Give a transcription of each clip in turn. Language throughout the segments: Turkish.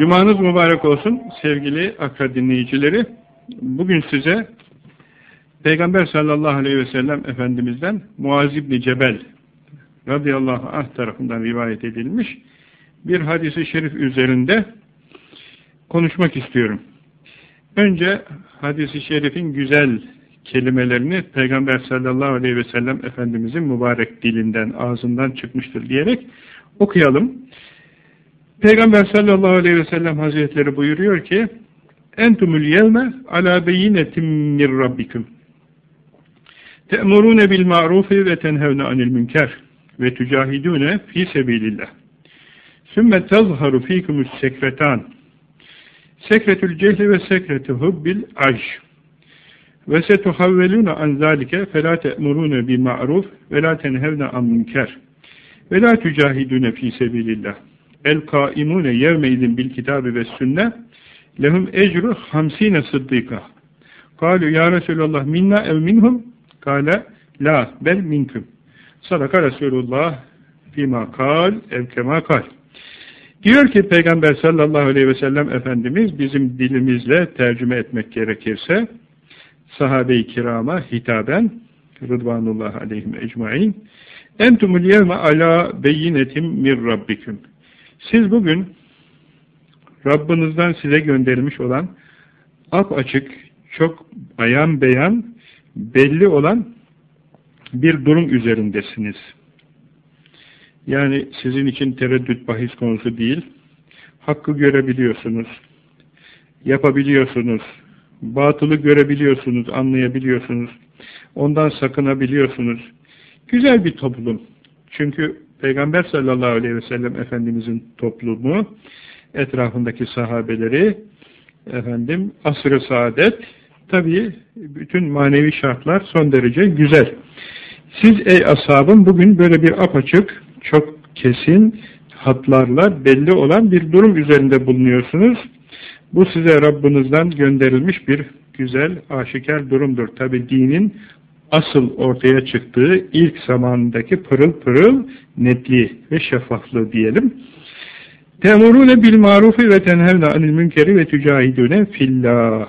Cumanız mübarek olsun sevgili akra dinleyicileri. Bugün size Peygamber sallallahu aleyhi ve sellem Efendimiz'den Muaz İbni Cebel radıyallahu anh tarafından rivayet edilmiş bir hadisi şerif üzerinde konuşmak istiyorum. Önce hadisi şerifin güzel kelimelerini Peygamber sallallahu aleyhi ve sellem Efendimizin mübarek dilinden, ağzından çıkmıştır diyerek okuyalım. Peygamber sallallahu aleyhi ve sellem hazretleri buyuruyor ki Entumul yevme ala beyinetim min rabbikum. Te'murune bil ma'rufi ve tenhevne anil münker ve tücahidune fi sebilillah sümme tezharu fikumüs sekretan. Sekretül cehli ve sekretü hubbil ajş ve setuhavvelune an zalike felâ te'murune bil ma'ruf ve la tenhevne an münker. Ve la tücahidune fi sebilillah el kaimune yevmeydin bil kitabı ve sünne lehum ecru hamsine sıddika kalu ya Resulallah minna ev minhum? Kale la bel minkum sadaka Resulullah fîmâ kal ev kemâ kal diyor ki Peygamber sallallahu aleyhi ve sellem Efendimiz bizim dilimizle tercüme etmek gerekirse sahabe-i kirama hitaben Rıdvanullah aleyhim ecmain entumul yevme ala beyinetim mir rabbikum siz bugün Rabbinizden size gönderilmiş olan açık, çok ayan beyan, belli olan bir durum üzerindesiniz. Yani sizin için tereddüt bahis konusu değil. Hakkı görebiliyorsunuz. Yapabiliyorsunuz. Batılı görebiliyorsunuz, anlayabiliyorsunuz. Ondan sakınabiliyorsunuz. Güzel bir toplum. Çünkü Peygamber sallallahu aleyhi ve sellem Efendimizin toplumu, etrafındaki sahabeleri, efendim asr-ı saadet, tabii bütün manevi şartlar son derece güzel. Siz ey ashabım bugün böyle bir apaçık, çok kesin hatlarla belli olan bir durum üzerinde bulunuyorsunuz. Bu size Rabbinizden gönderilmiş bir güzel, aşikar durumdur. Tabi dinin asıl ortaya çıktığı ilk zamandaki pırıl pırıl netliği ve şeffaflığı diyelim. Temurune bil marufi ve tenhevne anil münkeri ve tücahidune fillah.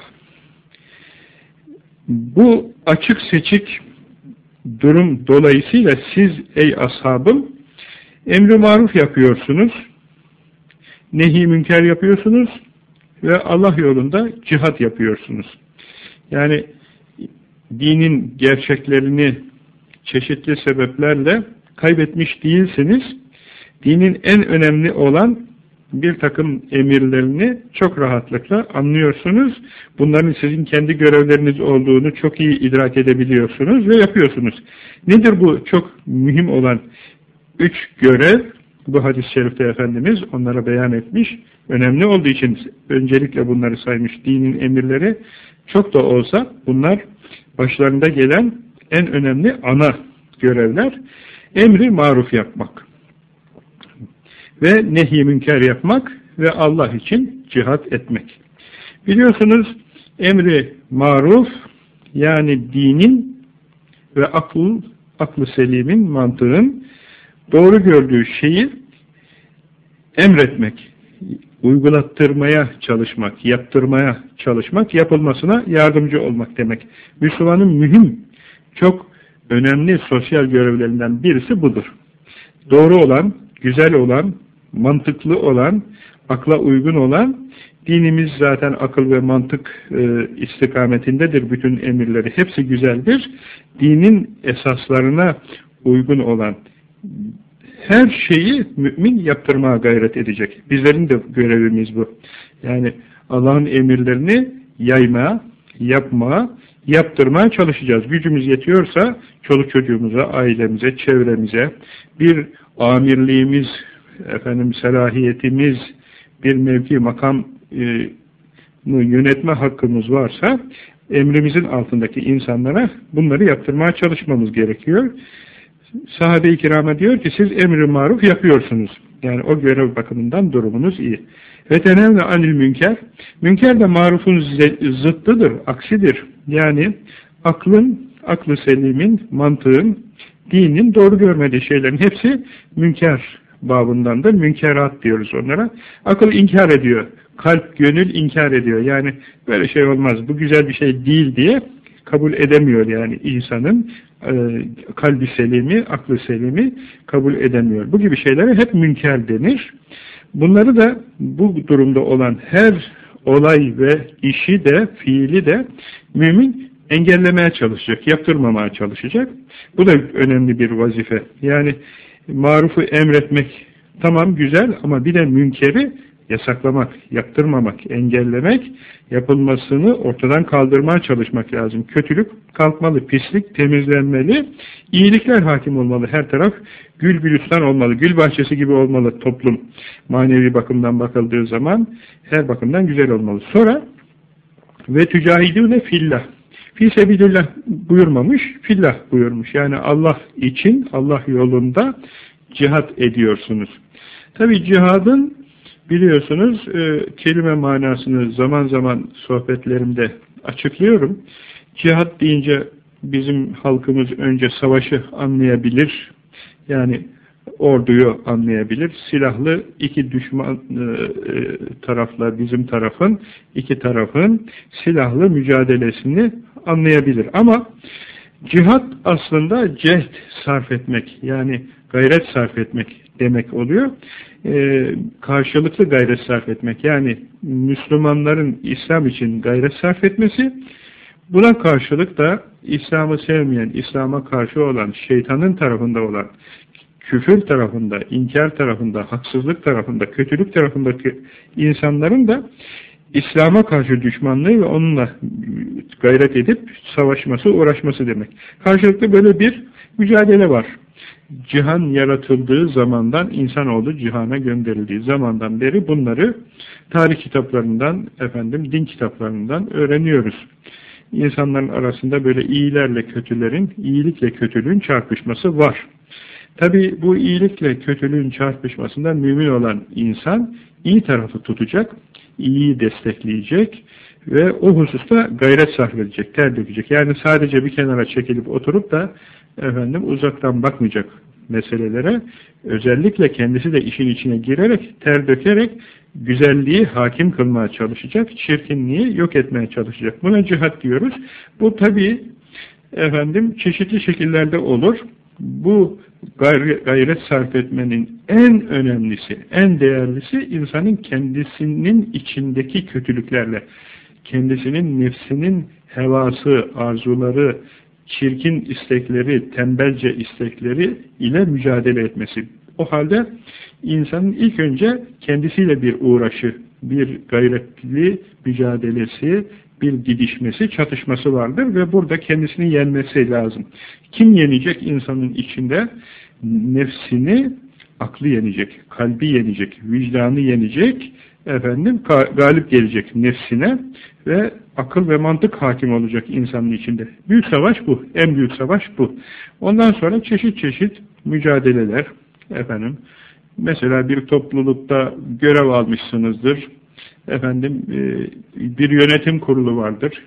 Bu açık seçik durum dolayısıyla siz ey ashabım emri maruf yapıyorsunuz, nehi münker yapıyorsunuz ve Allah yolunda cihat yapıyorsunuz. Yani dinin gerçeklerini çeşitli sebeplerle kaybetmiş değilsiniz. Dinin en önemli olan bir takım emirlerini çok rahatlıkla anlıyorsunuz. Bunların sizin kendi görevleriniz olduğunu çok iyi idrak edebiliyorsunuz ve yapıyorsunuz. Nedir bu çok mühim olan üç görev? Bu hadis-i şerifte Efendimiz onlara beyan etmiş. Önemli olduğu için öncelikle bunları saymış. Dinin emirleri çok da olsa bunlar başlarında gelen en önemli ana görevler emri maruf yapmak ve nehi münker yapmak ve Allah için cihat etmek. Biliyorsunuz emri maruf yani dinin ve akıl, aklı selimin, mantığın doğru gördüğü şeyi emretmek, uygulattırmaya çalışmak, yaptırmaya çalışmak, yapılmasına yardımcı olmak demek. Müslümanın mühim, çok önemli sosyal görevlerinden birisi budur. Doğru olan, güzel olan, mantıklı olan, akla uygun olan, dinimiz zaten akıl ve mantık e, istikametindedir bütün emirleri. Hepsi güzeldir. Dinin esaslarına uygun olan, her şeyi mümin yaptırmaya gayret edecek. Bizlerin de görevimiz bu. Yani Allah'ın emirlerini yaymaya, yapmaya, yaptırmaya çalışacağız. Gücümüz yetiyorsa çoluk çocuğumuza, ailemize, çevremize bir amirliğimiz, efendim selahiyetimiz, bir mevki makam e, yönetme hakkımız varsa emrimizin altındaki insanlara bunları yaptırmaya çalışmamız gerekiyor sahabe-i kirama diyor ki siz emri maruf yapıyorsunuz. Yani o görev bakımından durumunuz iyi. Ve tenevne anil münker. Münker de marufun zıttıdır, aksidir. Yani aklın, aklı selimin, mantığın, dinin doğru görmediği şeylerin hepsi münker babından da münkerat diyoruz onlara. Akıl inkar ediyor. Kalp, gönül inkar ediyor. Yani böyle şey olmaz, bu güzel bir şey değil diye kabul edemiyor yani insanın e, kalbi selimi, aklı selimi kabul edemiyor. Bu gibi şeylere hep münker denir. Bunları da bu durumda olan her olay ve işi de, fiili de mümin engellemeye çalışacak, yaptırmamaya çalışacak. Bu da önemli bir vazife. Yani marufu emretmek tamam güzel ama bir de münkeri yasaklamak, yaptırmamak, engellemek, yapılmasını ortadan kaldırmaya çalışmak lazım. Kötülük kalkmalı, pislik temizlenmeli, iyilikler hakim olmalı. Her taraf gül gülistan olmalı, gül bahçesi gibi olmalı toplum. Manevi bakımdan bakıldığı zaman her bakımdan güzel olmalı. Sonra ve tücahidüne fillah. Fi sebilillah buyurmamış, fillah buyurmuş. Yani Allah için, Allah yolunda cihat ediyorsunuz. Tabi cihadın biliyorsunuz e, kelime manasını zaman zaman sohbetlerimde açıklıyorum. Cihat deyince bizim halkımız önce savaşı anlayabilir. Yani orduyu anlayabilir. Silahlı iki düşman e, e, tarafla bizim tarafın, iki tarafın silahlı mücadelesini anlayabilir. Ama cihat aslında cehd sarf etmek, yani gayret sarf etmek demek oluyor. E, karşılıklı gayret sarf etmek, yani Müslümanların İslam için gayret sarf etmesi, buna karşılık da İslam'ı sevmeyen, İslam'a karşı olan, şeytanın tarafında olan, küfür tarafında, inkar tarafında, haksızlık tarafında, kötülük tarafındaki insanların da İslam'a karşı düşmanlığı ve onunla gayret edip savaşması, uğraşması demek. Karşılıklı böyle bir mücadele var. Cihan yaratıldığı zamandan, insanoğlu cihana gönderildiği zamandan beri bunları tarih kitaplarından, efendim din kitaplarından öğreniyoruz. İnsanların arasında böyle iyilerle kötülerin, iyilikle kötülüğün çarpışması var. Tabi bu iyilikle kötülüğün çarpışmasında mümin olan insan iyi tarafı tutacak, iyiyi destekleyecek ve o hususta gayret sarf edecek, ter dökecek. Yani sadece bir kenara çekilip oturup da efendim uzaktan bakmayacak meselelere. Özellikle kendisi de işin içine girerek, ter dökerek güzelliği hakim kılmaya çalışacak, çirkinliği yok etmeye çalışacak. Buna cihat diyoruz. Bu tabi efendim çeşitli şekillerde olur. Bu gayret sarf etmenin en önemlisi, en değerlisi insanın kendisinin içindeki kötülüklerle, kendisinin nefsinin hevası, arzuları, çirkin istekleri, tembelce istekleri ile mücadele etmesi. O halde insanın ilk önce kendisiyle bir uğraşı, bir gayretli mücadelesi, bir didişmesi, çatışması vardır ve burada kendisini yenmesi lazım. Kim yenecek insanın içinde? Nefsini, aklı yenecek, kalbi yenecek, vicdanı yenecek, efendim galip gelecek nefsine ve akıl ve mantık hakim olacak insanın içinde. Büyük savaş bu. En büyük savaş bu. Ondan sonra çeşit çeşit mücadeleler efendim. Mesela bir toplulukta görev almışsınızdır efendim e, bir yönetim kurulu vardır.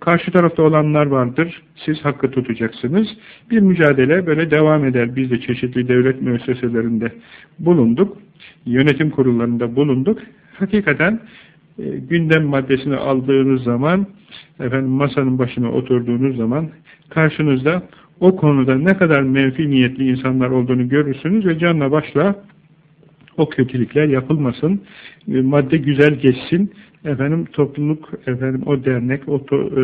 Karşı tarafta olanlar vardır. Siz hakkı tutacaksınız. Bir mücadele böyle devam eder. Biz de çeşitli devlet müesseselerinde bulunduk. Yönetim kurullarında bulunduk. Hakikaten e, gündem maddesini aldığınız zaman efendim masanın başına oturduğunuz zaman karşınızda o konuda ne kadar menfi niyetli insanlar olduğunu görürsünüz ve canla başla o kötülükler yapılmasın, e, madde güzel geçsin, efendim topluluk, efendim o dernek, o to, e,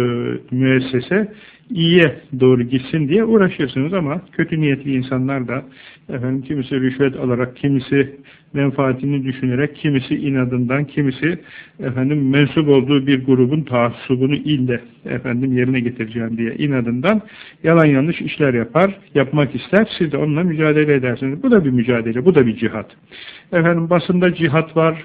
müessese iyiye doğru gitsin diye uğraşıyorsunuz ama kötü niyetli insanlar da efendim kimisi rüşvet alarak, kimisi menfaatini düşünerek, kimisi inadından, kimisi efendim mensup olduğu bir grubun taassubunu ille efendim yerine getireceğim diye inadından yalan yanlış işler yapar, yapmak ister. Siz de onunla mücadele edersiniz. Bu da bir mücadele, bu da bir cihat. Efendim basında cihat var,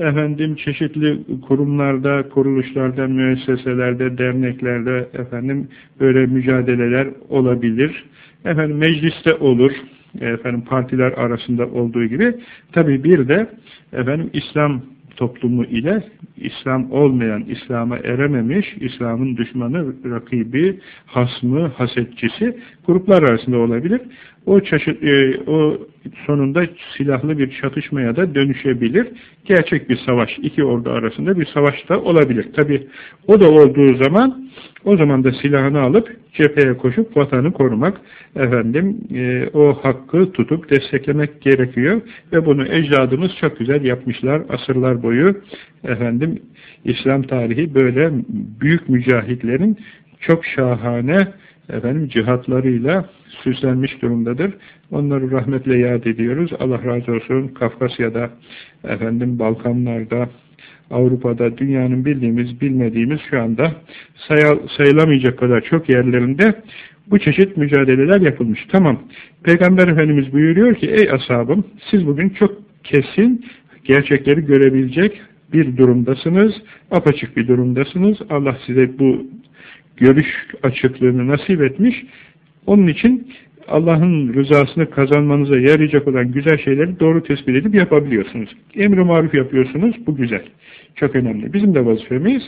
efendim çeşitli kurumlarda, kuruluşlarda, müesseselerde, derneklerde efendim böyle mücadeleler olabilir. Efendim mecliste olur. Efendim partiler arasında olduğu gibi tabi bir de efendim İslam toplumu ile İslam olmayan, İslam'a erememiş, İslam'ın düşmanı, rakibi, hasmı, hasetçisi gruplar arasında olabilir. O, çaşıt, e, o sonunda silahlı bir çatışmaya da dönüşebilir. Gerçek bir savaş, iki ordu arasında bir savaş da olabilir. Tabi o da olduğu zaman, o zaman da silahını alıp cepheye koşup vatanı korumak, efendim e, o hakkı tutup desteklemek gerekiyor ve bunu ecdadımız çok güzel yapmışlar asırlar boyu. Efendim İslam tarihi böyle büyük mücahitlerin çok şahane efendim cihatlarıyla süslenmiş durumdadır. Onları rahmetle yad ediyoruz. Allah razı olsun. Kafkasya'da, efendim Balkanlarda, Avrupa'da, dünyanın bildiğimiz, bilmediğimiz şu anda sayal, sayılamayacak kadar çok yerlerinde bu çeşit mücadeleler yapılmış. Tamam. Peygamber Efendimiz buyuruyor ki, ey ashabım, siz bugün çok kesin gerçekleri görebilecek bir durumdasınız, apaçık bir durumdasınız. Allah size bu görüş açıklığını nasip etmiş. Onun için Allah'ın rızasını kazanmanıza yarayacak olan güzel şeyleri doğru tespit edip yapabiliyorsunuz. Emri maruf yapıyorsunuz, bu güzel. Çok önemli. Bizim de vazifemiz,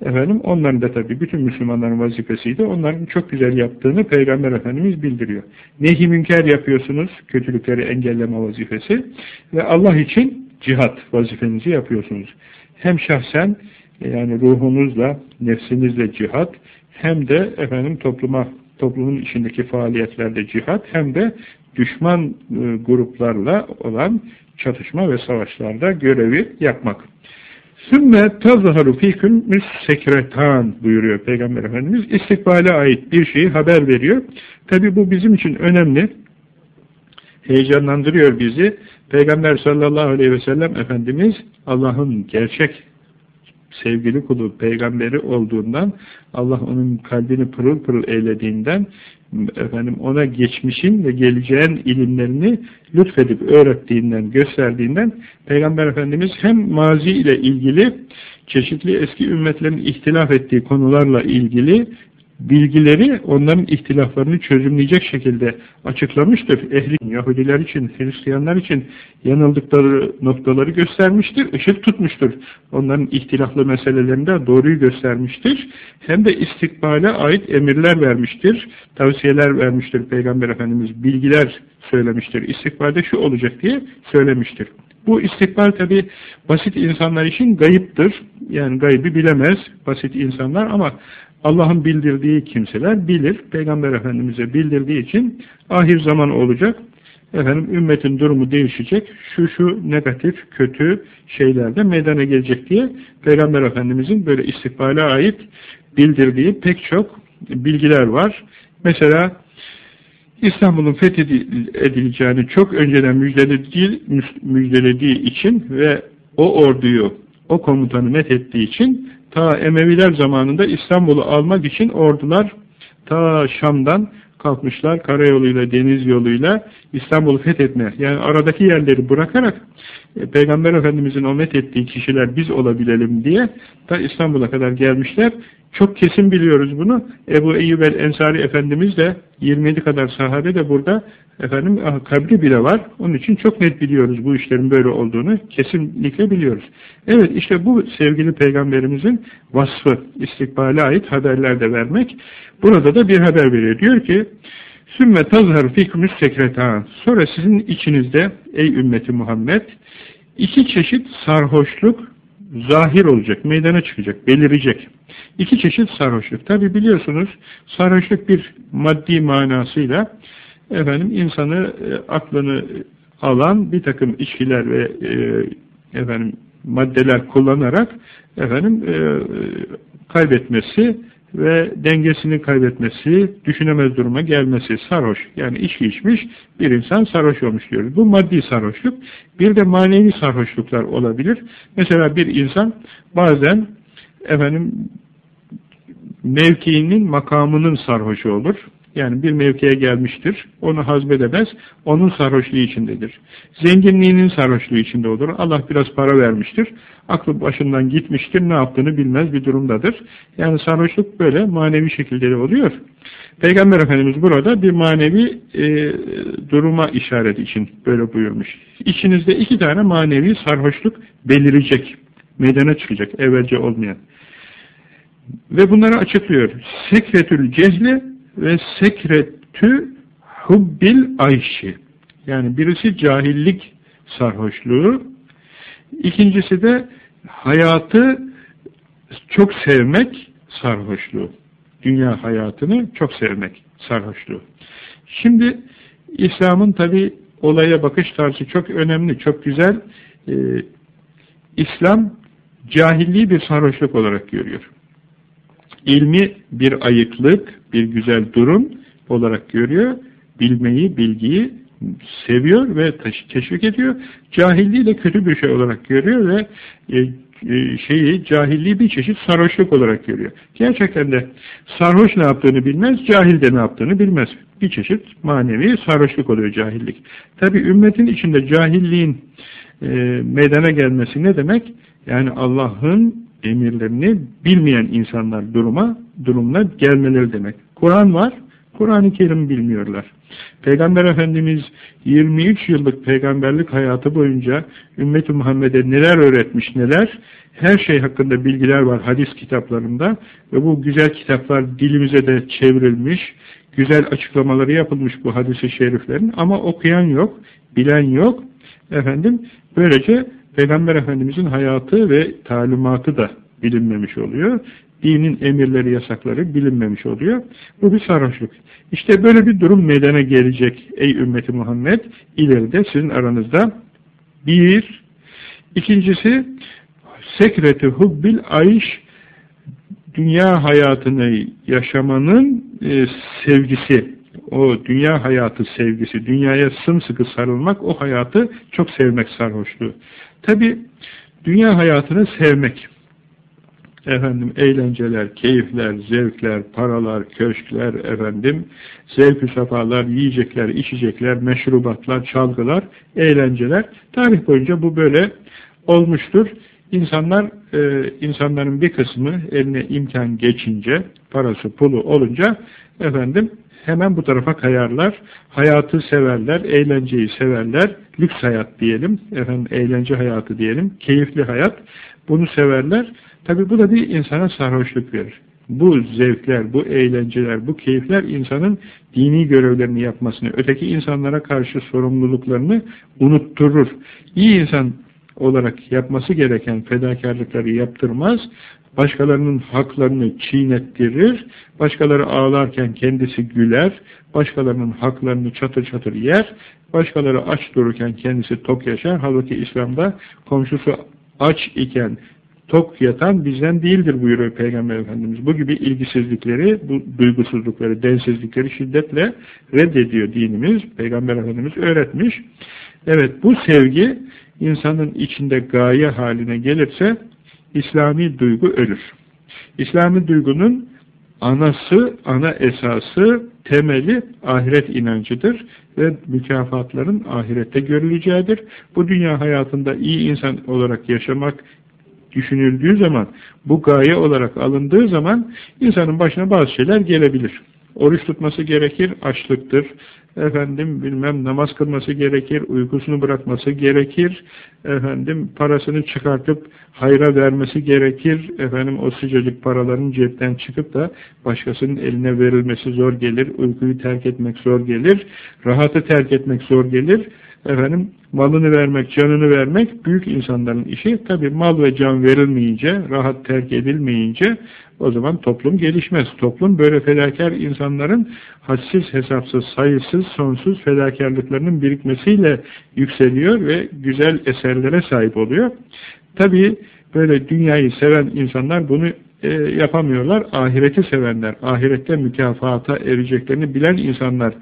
efendim, onların da tabii bütün Müslümanların vazifesiydi. Onların çok güzel yaptığını Peygamber Efendimiz bildiriyor. Nehi münker yapıyorsunuz, kötülükleri engelleme vazifesi ve Allah için cihat vazifenizi yapıyorsunuz. Hem şahsen, yani ruhunuzla, nefsinizle cihat, hem de efendim topluma toplumun içindeki faaliyetlerde cihat hem de düşman e, gruplarla olan çatışma ve savaşlarda görevi yapmak. Sümme tazharu fikün müssekretan buyuruyor Peygamber Efendimiz. İstikbale ait bir şeyi haber veriyor. Tabi bu bizim için önemli. Heyecanlandırıyor bizi. Peygamber sallallahu aleyhi ve sellem Efendimiz Allah'ın gerçek sevgili kulu, peygamberi olduğundan, Allah onun kalbini pırıl pırıl eylediğinden, efendim ona geçmişin ve geleceğin ilimlerini lütfedip öğrettiğinden, gösterdiğinden, Peygamber Efendimiz hem mazi ile ilgili, çeşitli eski ümmetlerin ihtilaf ettiği konularla ilgili bilgileri onların ihtilaflarını çözümleyecek şekilde açıklamıştır. Ehli Yahudiler için, Hristiyanlar için yanıldıkları noktaları göstermiştir, ışık tutmuştur. Onların ihtilaflı meselelerinde doğruyu göstermiştir. Hem de istikbale ait emirler vermiştir, tavsiyeler vermiştir Peygamber Efendimiz, bilgiler söylemiştir. İstikbalde şu olacak diye söylemiştir. Bu istikbal tabi basit insanlar için gayiptir. Yani gaybi bilemez basit insanlar ama Allah'ın bildirdiği kimseler bilir. Peygamber Efendimiz'e bildirdiği için ahir zaman olacak. Efendim ümmetin durumu değişecek. Şu şu negatif, kötü şeylerde meydana gelecek diye Peygamber Efendimiz'in böyle istikbale ait bildirdiği pek çok bilgiler var. Mesela İstanbul'un fethedileceğini çok önceden müjdelediği, müjdelediği için ve o orduyu, o komutanı methettiği için ta Emeviler zamanında İstanbul'u almak için ordular ta Şam'dan kalkmışlar karayoluyla, deniz yoluyla İstanbul'u fethetmeye. Yani aradaki yerleri bırakarak e, Peygamber Efendimizin o methettiği kişiler biz olabilelim diye ta İstanbul'a kadar gelmişler. Çok kesin biliyoruz bunu. Ebu Eyyub el-Ensari Efendimiz de 27 kadar sahabe de burada efendim ah, kabri bile var. Onun için çok net biliyoruz bu işlerin böyle olduğunu. Kesinlikle biliyoruz. Evet işte bu sevgili peygamberimizin vasfı istikbale ait haberler de vermek. Burada da bir haber veriyor. Diyor ki Sümme tazhar fikmüs sekretan. Sonra sizin içinizde ey ümmeti Muhammed iki çeşit sarhoşluk zahir olacak, meydana çıkacak, belirecek. İki çeşit sarhoşluk. Tabi biliyorsunuz sarhoşluk bir maddi manasıyla efendim insanı e, aklını alan bir takım içkiler ve e, efendim maddeler kullanarak efendim e, kaybetmesi ve dengesini kaybetmesi, düşünemez duruma gelmesi, sarhoş. Yani içki içmiş bir insan sarhoş olmuş diyoruz. Bu maddi sarhoşluk. Bir de manevi sarhoşluklar olabilir. Mesela bir insan bazen efendim mevkiinin, makamının sarhoşu olur. Yani bir mevkiye gelmiştir, onu hazmedemez, onun sarhoşluğu içindedir. Zenginliğinin sarhoşluğu içinde olur. Allah biraz para vermiştir, aklı başından gitmiştir, ne yaptığını bilmez bir durumdadır. Yani sarhoşluk böyle manevi şekilde oluyor. Peygamber Efendimiz burada bir manevi e, duruma işaret için böyle buyurmuş. İçinizde iki tane manevi sarhoşluk belirecek, meydana çıkacak, evvelce olmayan. Ve bunları açıklıyor. Sekretül cehli ve sekretü hubbil ayşi. Yani birisi cahillik sarhoşluğu, ikincisi de hayatı çok sevmek sarhoşluğu. Dünya hayatını çok sevmek sarhoşluğu. Şimdi İslam'ın tabi olaya bakış tarzı çok önemli, çok güzel. Ee, İslam cahilliği bir sarhoşluk olarak görüyor. İlmi bir ayıklık, bir güzel durum olarak görüyor. Bilmeyi, bilgiyi seviyor ve teşvik ediyor. Cahilliği de kötü bir şey olarak görüyor ve e, e, şeyi, cahilliği bir çeşit sarhoşluk olarak görüyor. Gerçekten de sarhoş ne yaptığını bilmez, cahil de ne yaptığını bilmez. Bir çeşit manevi sarhoşluk oluyor cahillik. Tabi ümmetin içinde cahilliğin e, meydana gelmesi ne demek? Yani Allah'ın emirlerini bilmeyen insanlar duruma, durumuna gelmeleri demek. Kur'an var, Kur'an-ı Kerim bilmiyorlar. Peygamber Efendimiz 23 yıllık peygamberlik hayatı boyunca ümmet-i Muhammed'e neler öğretmiş neler, her şey hakkında bilgiler var hadis kitaplarında ve bu güzel kitaplar dilimize de çevrilmiş, güzel açıklamaları yapılmış bu hadisi şeriflerin ama okuyan yok, bilen yok. Efendim böylece Peygamber Efendimizin hayatı ve talimatı da bilinmemiş oluyor. Dinin emirleri, yasakları bilinmemiş oluyor. Bu bir sarhoşluk. İşte böyle bir durum meydana gelecek ey ümmeti Muhammed. ileride sizin aranızda bir, ikincisi sekreti hubbil ayş dünya hayatını yaşamanın e, sevgisi, o dünya hayatı sevgisi, dünyaya sımsıkı sarılmak, o hayatı çok sevmek sarhoşluğu. Tabi dünya hayatını sevmek, efendim eğlenceler, keyifler, zevkler, paralar, köşkler, efendim zevk-ü sefalar, yiyecekler, içecekler, meşrubatlar, çalgılar, eğlenceler. Tarih boyunca bu böyle olmuştur. İnsanlar, e, insanların bir kısmı eline imkan geçince, parası, pulu olunca efendim hemen bu tarafa kayarlar. Hayatı severler, eğlenceyi severler, lüks hayat diyelim, efendim eğlence hayatı diyelim, keyifli hayat. Bunu severler. Tabi bu da bir insana sarhoşluk verir. Bu zevkler, bu eğlenceler, bu keyifler insanın dini görevlerini yapmasını, öteki insanlara karşı sorumluluklarını unutturur. İyi insan olarak yapması gereken fedakarlıkları yaptırmaz, başkalarının haklarını çiğnettirir, başkaları ağlarken kendisi güler, başkalarının haklarını çatır çatır yer, başkaları aç dururken kendisi tok yaşar. Halbuki İslam'da komşusu aç iken tok yatan bizden değildir buyuruyor Peygamber Efendimiz. Bu gibi ilgisizlikleri, bu duygusuzlukları, densizlikleri şiddetle reddediyor dinimiz. Peygamber Efendimiz öğretmiş. Evet bu sevgi insanın içinde gaye haline gelirse İslami duygu ölür. İslami duygunun anası, ana esası, temeli ahiret inancıdır ve mükafatların ahirette görüleceğidir. Bu dünya hayatında iyi insan olarak yaşamak düşünüldüğü zaman, bu gaye olarak alındığı zaman insanın başına bazı şeyler gelebilir. Oruç tutması gerekir, açlıktır. Efendim bilmem namaz kılması gerekir, uykusunu bırakması gerekir. Efendim parasını çıkartıp hayra vermesi gerekir. Efendim o sıcacık paraların cepten çıkıp da başkasının eline verilmesi zor gelir. Uykuyu terk etmek zor gelir. Rahatı terk etmek zor gelir. Efendim malını vermek, canını vermek büyük insanların işi. Tabi mal ve can verilmeyince, rahat terk edilmeyince o zaman toplum gelişmez. Toplum böyle fedakar insanların hadsiz, hesapsız, sayısız, sonsuz fedakarlıklarının birikmesiyle yükseliyor ve güzel eserlere sahip oluyor. Tabi böyle dünyayı seven insanlar bunu e, yapamıyorlar. Ahireti sevenler, ahirette mükafata ereceklerini bilen insanlar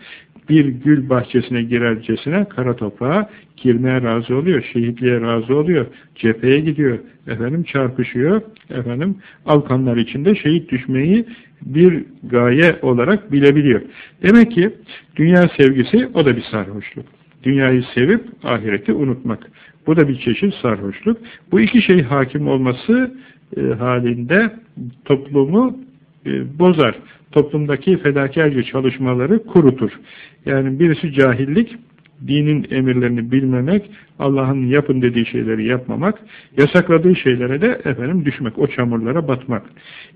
bir gül bahçesine girercesine kara toprağa girmeye razı oluyor, şehitliğe razı oluyor, cepheye gidiyor, efendim çarpışıyor, efendim alkanlar içinde şehit düşmeyi bir gaye olarak bilebiliyor. Demek ki dünya sevgisi o da bir sarhoşluk. Dünyayı sevip ahireti unutmak. Bu da bir çeşit sarhoşluk. Bu iki şey hakim olması e, halinde toplumu e, bozar. Toplumdaki fedakarca çalışmaları kurutur. Yani birisi cahillik, dinin emirlerini bilmemek, Allah'ın yapın dediği şeyleri yapmamak, yasakladığı şeylere de efendim düşmek, o çamurlara batmak.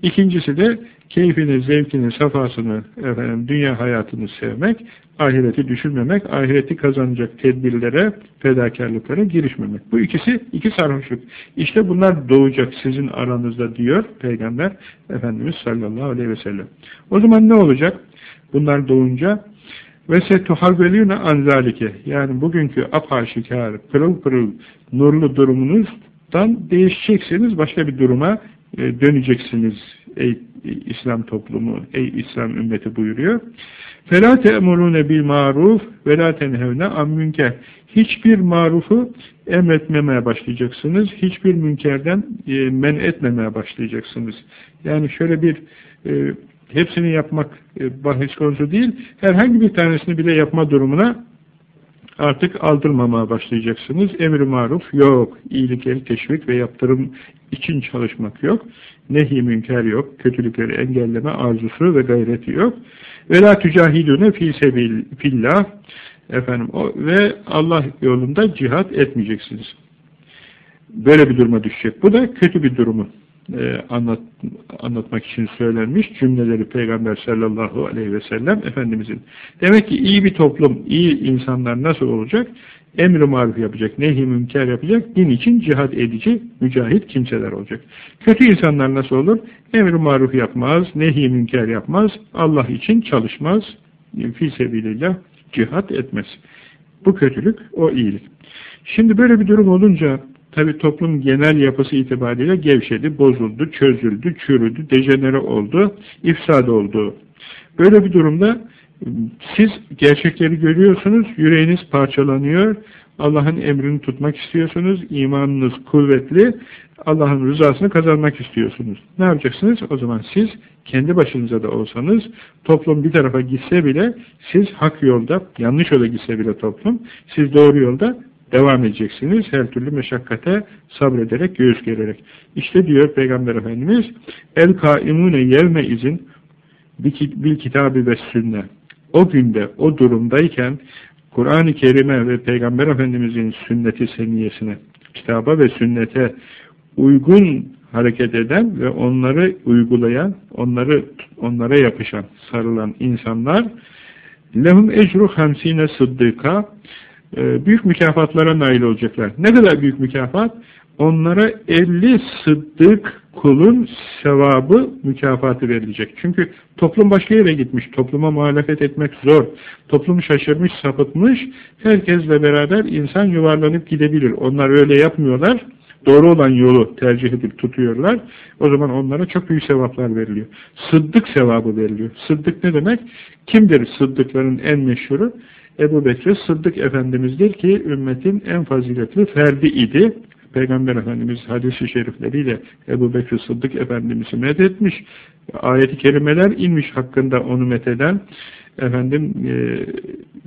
İkincisi de keyfini, zevkini, safasını, efendim dünya hayatını sevmek, ahireti düşünmemek, ahireti kazanacak tedbirlere, fedakarlıklara girişmemek. Bu ikisi iki sarhoşluk. İşte bunlar doğacak sizin aranızda diyor Peygamber Efendimiz sallallahu aleyhi ve sellem. O zaman ne olacak? Bunlar doğunca ve setuhavvelûne anzalike yani bugünkü apaşikar, pırıl pırıl nurlu durumunuzdan değişeceksiniz, başka bir duruma e, döneceksiniz ey İslam toplumu, ey İslam ümmeti buyuruyor. فَلَا تَأْمُرُونَ بِالْمَعْرُوفِ وَلَا تَنْهَوْنَ عَمْ Hiçbir marufu emretmemeye başlayacaksınız. Hiçbir münkerden e, men etmemeye başlayacaksınız. Yani şöyle bir e, hepsini yapmak e, bahis konusu değil, herhangi bir tanesini bile yapma durumuna artık aldırmamaya başlayacaksınız. Emri maruf yok. İyilikleri teşvik ve yaptırım için çalışmak yok. Nehi münker yok. Kötülükleri engelleme arzusu ve gayreti yok. Ve la sebil fillah efendim o, ve Allah yolunda cihat etmeyeceksiniz. Böyle bir duruma düşecek. Bu da kötü bir durumu e, anlat, anlatmak için söylenmiş cümleleri Peygamber sallallahu aleyhi ve sellem Efendimizin. Demek ki iyi bir toplum, iyi insanlar nasıl olacak? Emr-i maruf yapacak, nehi münker yapacak, din için cihad edici, mücahit kimseler olacak. Kötü insanlar nasıl olur? Emr-i maruf yapmaz, nehi münker yapmaz, Allah için çalışmaz, fi sebilillah cihad etmez. Bu kötülük, o iyilik. Şimdi böyle bir durum olunca Tabi toplum genel yapısı itibariyle gevşedi, bozuldu, çözüldü, çürüdü, dejenere oldu, ifsad oldu. Böyle bir durumda siz gerçekleri görüyorsunuz, yüreğiniz parçalanıyor, Allah'ın emrini tutmak istiyorsunuz, imanınız kuvvetli, Allah'ın rızasını kazanmak istiyorsunuz. Ne yapacaksınız? O zaman siz kendi başınıza da olsanız, toplum bir tarafa gitse bile, siz hak yolda, yanlış yola gitse bile toplum, siz doğru yolda devam edeceksiniz. Her türlü meşakkate sabrederek, göğüs gererek. İşte diyor Peygamber Efendimiz el kaimune yevme izin bil kitabı ve sünne. O günde, o durumdayken Kur'an-ı Kerim'e ve Peygamber Efendimizin sünneti seniyesine, kitaba ve sünnete uygun hareket eden ve onları uygulayan, onları onlara yapışan, sarılan insanlar lehum ecru hamsine sıddıka büyük mükafatlara nail olacaklar. Ne kadar büyük mükafat? Onlara 50 sıddık kulun sevabı mükafatı verilecek. Çünkü toplum başka yere gitmiş. Topluma muhalefet etmek zor. Toplum şaşırmış, sapıtmış. Herkesle beraber insan yuvarlanıp gidebilir. Onlar öyle yapmıyorlar. Doğru olan yolu tercih edip tutuyorlar. O zaman onlara çok büyük sevaplar veriliyor. Sıddık sevabı veriliyor. Sıddık ne demek? Kimdir sıddıkların en meşhuru? Ebu Bekir Sıddık Efendimiz'dir ki ümmetin en faziletli ferdi idi. Peygamber Efendimiz hadisi şerifleriyle Ebu Bekir Sıddık Efendimiz'i methetmiş. Ayet-i kerimeler inmiş hakkında onu metheden. Efendim e,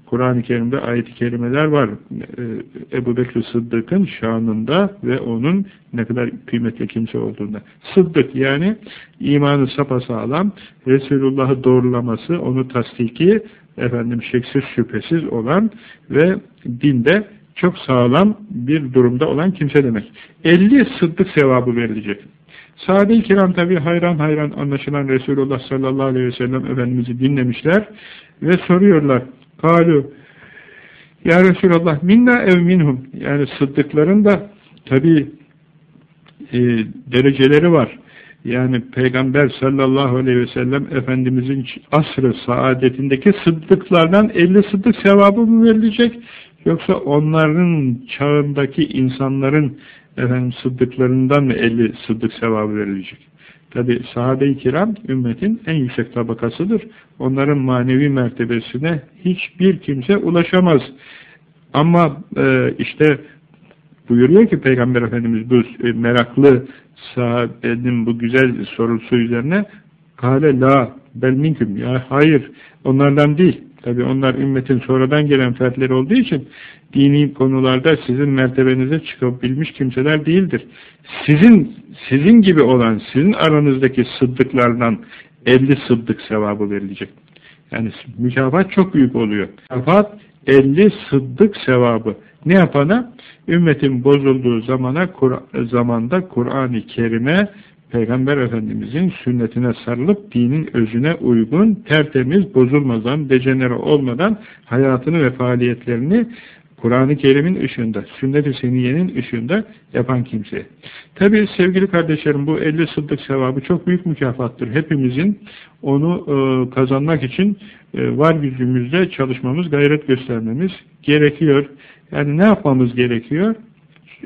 Kur'an-ı Kerim'de ayet-i kerimeler var. E, Ebu Bekir Sıddık'ın şanında ve onun ne kadar kıymetli kimse olduğunda. Sıddık yani imanı sapasağlam, Resulullah'ı doğrulaması, onu tasdiki efendim şeksiz şüphesiz olan ve dinde çok sağlam bir durumda olan kimse demek. 50 sıddık sevabı verilecek. Sahabe-i kiram tabi hayran hayran anlaşılan Resulullah sallallahu aleyhi ve sellem Efendimiz'i dinlemişler ve soruyorlar. Kalu Ya Resulallah minna ev minhum yani sıddıkların da tabi e, dereceleri var. Yani Peygamber sallallahu aleyhi ve sellem Efendimizin asrı saadetindeki sıddıklardan 50 sıddık sevabı mı verilecek? Yoksa onların çağındaki insanların efendim sıddıklarından mı 50 sıddık sevabı verilecek? Tabi sahabe-i kiram ümmetin en yüksek tabakasıdır. Onların manevi mertebesine hiçbir kimse ulaşamaz. Ama e, işte buyuruyor ki Peygamber Efendimiz bu e, meraklı sahabenin bu güzel sorusu üzerine kale la bel minküm ya hayır onlardan değil tabi onlar ümmetin sonradan gelen fertleri olduğu için dini konularda sizin mertebenize çıkabilmiş kimseler değildir. Sizin sizin gibi olan sizin aranızdaki sıddıklardan 50 sıddık sevabı verilecek. Yani mükafat çok büyük oluyor. Mükafat 50 sıddık sevabı. Ne yapana? Ümmetin bozulduğu zamana Kur zamanda Kur'an-ı Kerim'e Peygamber Efendimizin sünnetine sarılıp dinin özüne uygun, tertemiz, bozulmadan, dejenere olmadan hayatını ve faaliyetlerini Kur'an-ı Kerim'in ışığında, sünnet-i seniyenin ışığında yapan kimse. Tabi sevgili kardeşlerim bu 50 sıddık sevabı çok büyük mükafattır. Hepimizin onu e, kazanmak için e, var gücümüzle çalışmamız, gayret göstermemiz gerekiyor. Yani ne yapmamız gerekiyor?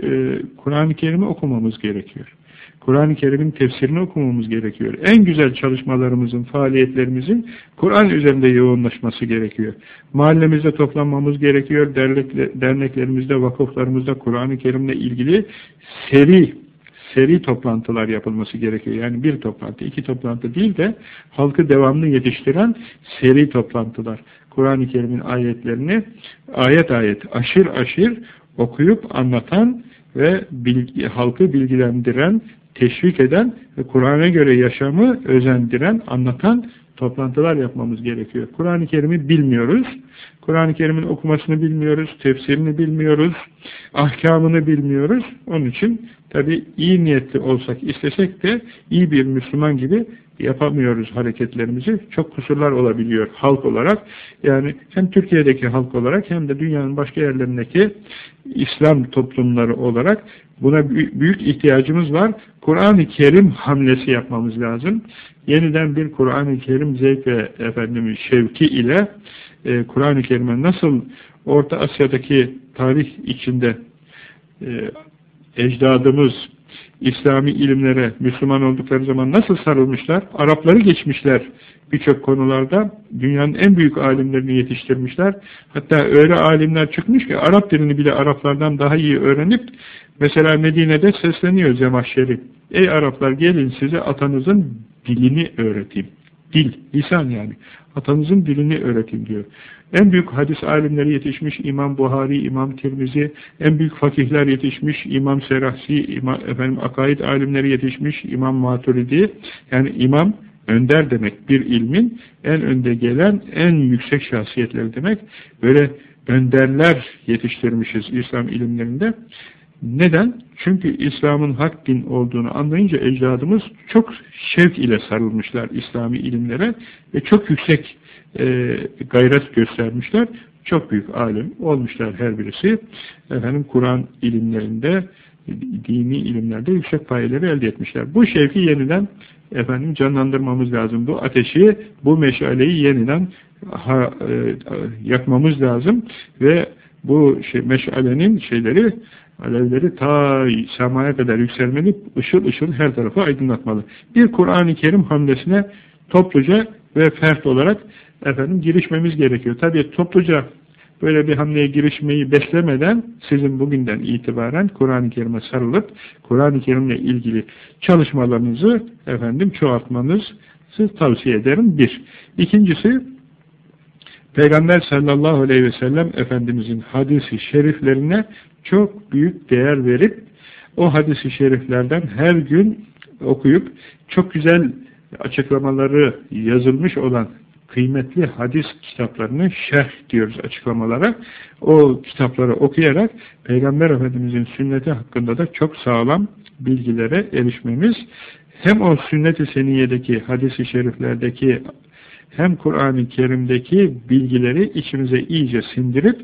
E, Kur'an-ı Kerim'i okumamız gerekiyor. Kur'an-ı Kerim'in tefsirini okumamız gerekiyor. En güzel çalışmalarımızın, faaliyetlerimizin Kur'an üzerinde yoğunlaşması gerekiyor. Mahallemizde toplanmamız gerekiyor. Derneklerimizde, vakıflarımızda Kur'an-ı Kerim'le ilgili seri seri toplantılar yapılması gerekiyor. Yani bir toplantı, iki toplantı değil de halkı devamlı yetiştiren seri toplantılar. Kur'an-ı Kerim'in ayetlerini ayet ayet, aşır aşır okuyup anlatan ve bilgi, halkı bilgilendiren, teşvik eden ve Kur'an'a göre yaşamı özendiren, anlatan toplantılar yapmamız gerekiyor. Kur'an-ı Kerim'i bilmiyoruz. Kur'an-ı Kerim'in okumasını bilmiyoruz, tefsirini bilmiyoruz, ahkamını bilmiyoruz. Onun için tabi iyi niyetli olsak, istesek de iyi bir Müslüman gibi yapamıyoruz hareketlerimizi. Çok kusurlar olabiliyor halk olarak. Yani hem Türkiye'deki halk olarak hem de dünyanın başka yerlerindeki İslam toplumları olarak buna büyük ihtiyacımız var. Kur'an-ı Kerim hamlesi yapmamız lazım. Yeniden bir Kur'an-ı Kerim zevk ve efendim şevki ile e, Kur'an-ı Kerim'e nasıl Orta Asya'daki tarih içinde e, ecdadımız İslami ilimlere Müslüman oldukları zaman nasıl sarılmışlar? Arapları geçmişler birçok konularda. Dünyanın en büyük alimlerini yetiştirmişler. Hatta öyle alimler çıkmış ki Arap dilini bile Araplardan daha iyi öğrenip mesela Medine'de sesleniyor Zemahşeri. Ey Araplar gelin size atanızın dilini öğreteyim. Dil, lisan yani. Atanızın dilini öğretin diyor. En büyük hadis alimleri yetişmiş İmam Buhari, İmam Tirmizi, en büyük fakihler yetişmiş İmam Serahsi, İmam, efendim, akaid alimleri yetişmiş İmam Maturidi. Yani imam önder demek bir ilmin en önde gelen en yüksek şahsiyetleri demek. Böyle önderler yetiştirmişiz İslam ilimlerinde. Neden? Çünkü İslam'ın hak din olduğunu anlayınca ecdadımız çok şevk ile sarılmışlar İslami ilimlere ve çok yüksek e, gayret göstermişler. Çok büyük alim olmuşlar her birisi. Efendim Kur'an ilimlerinde, dini ilimlerde yüksek payeleri elde etmişler. Bu şevki yeniden efendim canlandırmamız lazım. Bu ateşi, bu meşaleyi yeniden ha, e, yakmamız lazım ve bu şey, meşalenin şeyleri alevleri ta semaya kadar yükselmeli, ışıl ışıl her tarafı aydınlatmalı. Bir Kur'an-ı Kerim hamlesine topluca ve fert olarak efendim girişmemiz gerekiyor. Tabii topluca böyle bir hamleye girişmeyi beslemeden sizin bugünden itibaren Kur'an-ı Kerim'e sarılıp Kur'an-ı Kerim'le ilgili çalışmalarınızı efendim çoğaltmanızı tavsiye ederim. Bir. İkincisi Peygamber sallallahu aleyhi ve sellem Efendimizin hadisi şeriflerine çok büyük değer verip o hadisi şeriflerden her gün okuyup çok güzel açıklamaları yazılmış olan kıymetli hadis kitaplarını şerh diyoruz açıklamalara. O kitapları okuyarak Peygamber Efendimizin sünneti hakkında da çok sağlam bilgilere erişmemiz hem o sünnet-i seniyedeki hadis-i şeriflerdeki hem Kur'an-ı Kerim'deki bilgileri içimize iyice sindirip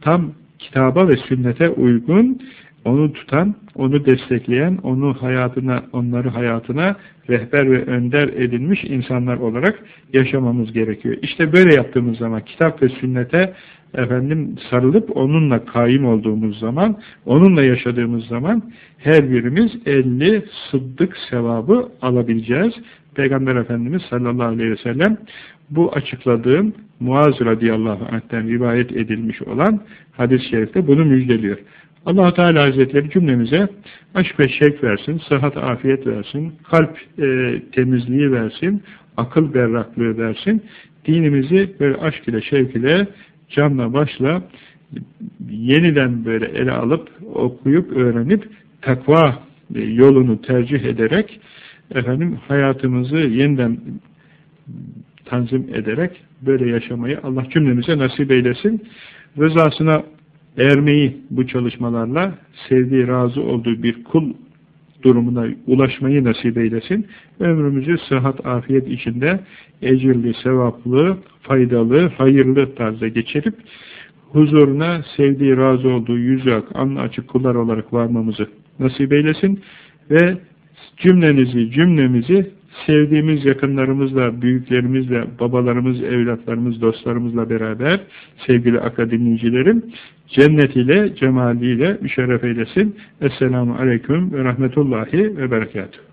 tam kitaba ve sünnete uygun onu tutan, onu destekleyen, onu hayatına, onları hayatına rehber ve önder edilmiş insanlar olarak yaşamamız gerekiyor. İşte böyle yaptığımız zaman kitap ve sünnete efendim sarılıp onunla kaim olduğumuz zaman, onunla yaşadığımız zaman her birimiz elli sıddık sevabı alabileceğiz. Peygamber Efendimiz sallallahu aleyhi ve sellem bu açıkladığım Muaz radıyallahu anh'ten rivayet edilmiş olan hadis-i şerifte bunu müjdeliyor allah Teala Hazretleri cümlemize aşk ve şevk versin, sıhhat afiyet versin, kalp e, temizliği versin, akıl berraklığı versin. Dinimizi böyle aşk ile şevk ile canla başla yeniden böyle ele alıp okuyup öğrenip takva e, yolunu tercih ederek efendim hayatımızı yeniden tanzim ederek böyle yaşamayı Allah cümlemize nasip eylesin. Rızasına ermeyi bu çalışmalarla sevdiği, razı olduğu bir kul durumuna ulaşmayı nasip eylesin. Ömrümüzü sıhhat, afiyet içinde ecirli, sevaplı, faydalı, hayırlı tarzda geçirip huzuruna sevdiği, razı olduğu yüzü ak, anlı açık kullar olarak varmamızı nasip eylesin ve cümlenizi, cümlemizi sevdiğimiz yakınlarımızla, büyüklerimizle, babalarımız, evlatlarımız, dostlarımızla beraber sevgili akademicilerim cennetiyle, cemaliyle müşerref eylesin. Esselamu Aleyküm ve Rahmetullahi ve Berekatuhu.